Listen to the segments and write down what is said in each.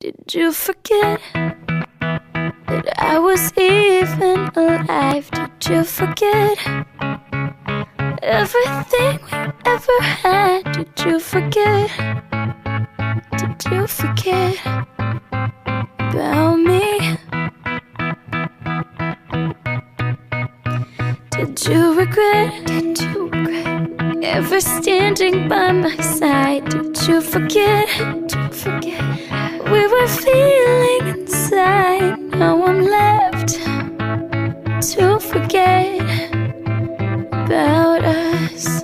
Did you forget that I was even alive? Did you forget everything we ever had? Did you forget? Did you forget about me? Did you regret? Did you regret ever standing by my side? Did you forget? Did you forget? Were feeling inside. Now I'm left to forget about us.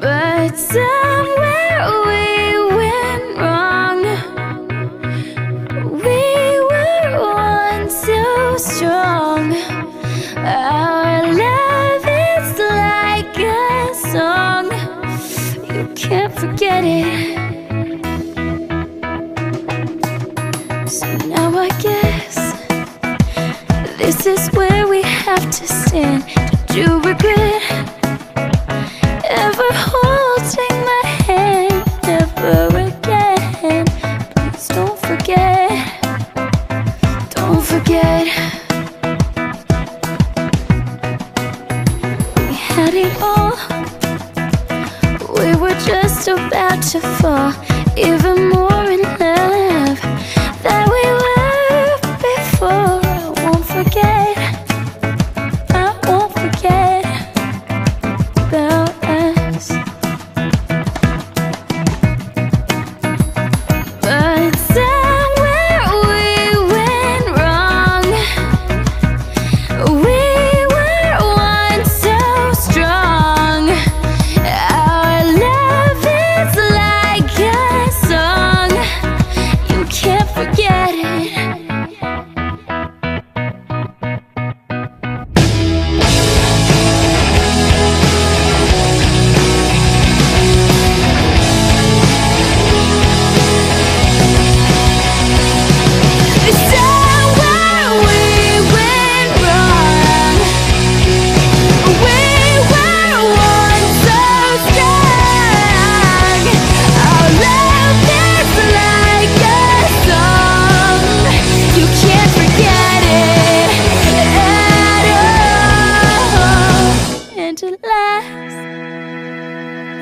But somewhere we can't forget it. So now I guess this is where we have to stand. Did you regret just about to fall even more in love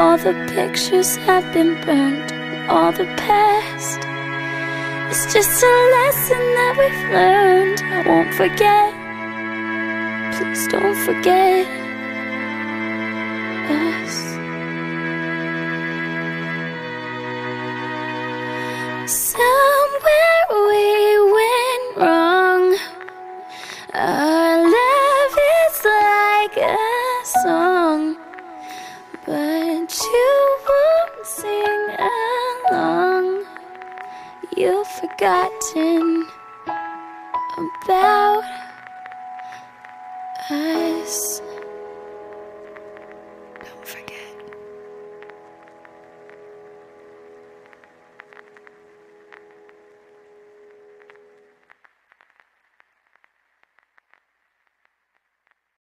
all the pictures have been burned. All the past. It's just a lesson that we've learned. I won't forget. Please don't forget us. Forgotten about us.